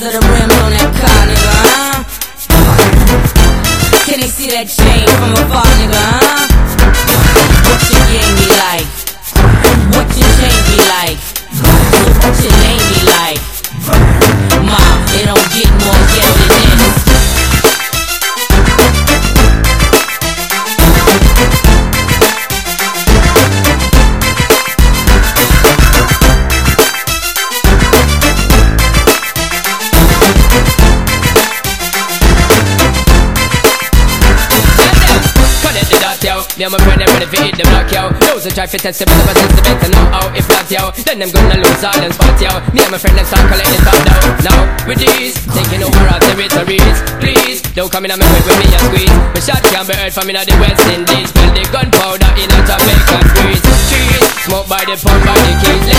the on that car, nigga, huh? Can they see that chain from afar, nigga? Me and my friend, for hit the block, yo. Those who try to test the better, test the better know how oh, if not, yo. Then them gonna lose all them spots, yo. Me and my friend, them start collecting top down. Now, with these, taking over our territories. Please, don't come in me way with me and squeeze. My shot can be heard from in the West Indies. Build the gunpowder in a Jamaican breeze. Trees, smoke by the pump by the keys.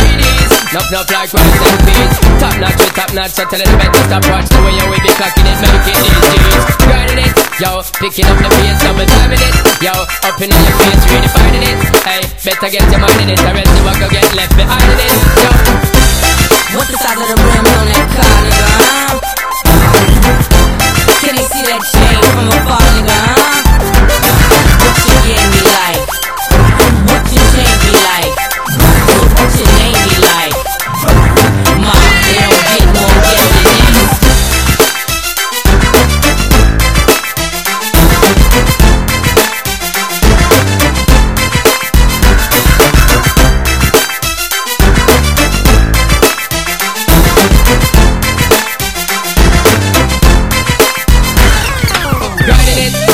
Nuff nuff like rice and peas. Top notch with top notch, so tell it better stop watch the way you will be clocking it, making these G's. Grinding it, yo, picking up the pace, double timing it, yo, up in your face, redefining it. Hey, better get your mind in it, or else you will go get left behind in it, yo. What the size of the rims on that car, nigga,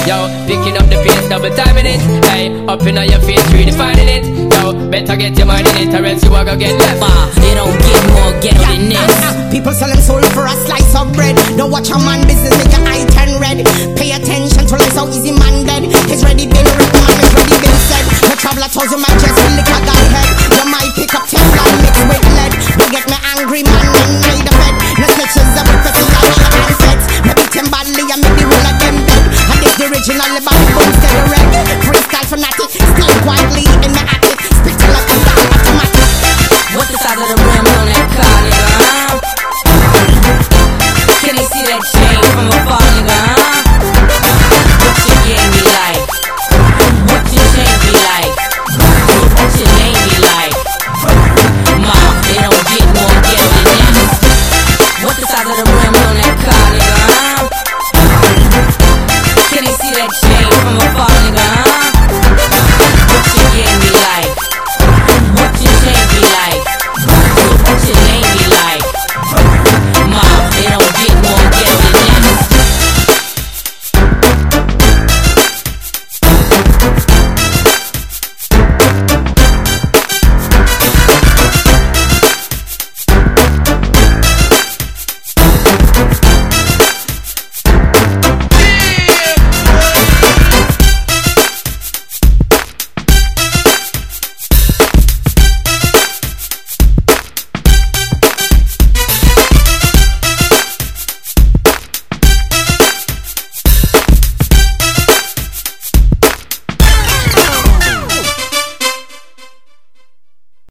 yo, picking up the pace, double timing it, hey, up in on your face, redefining it, yo, better get your mind in it, or else you are gonna get left. Ma, it don't get more ghetto than this. People selling soul for a slice of bread. Don't watch a man business, make your eye turn red. Pay attention to life, how easy man dead. It's ready been written, man, it's ready been said. The traveler told you, man, just lick a guy head. You might pick up Teflon mixed with lead. Don't get me angry, man, and I the fed. No snitches, I